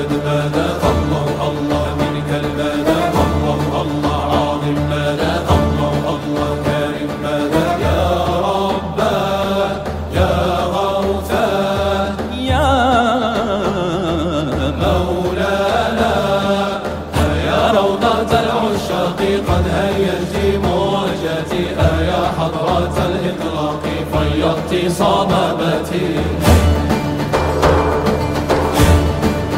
عدد ماذا الله الله منك المدى الله الله عظيم ماذا الله الله كريم ماذا يا ربا يا غوثا يا مولانا أيا روضة العشاق قد هيجت موجتي أيا حضرة الإطلاق فيضت صبابتي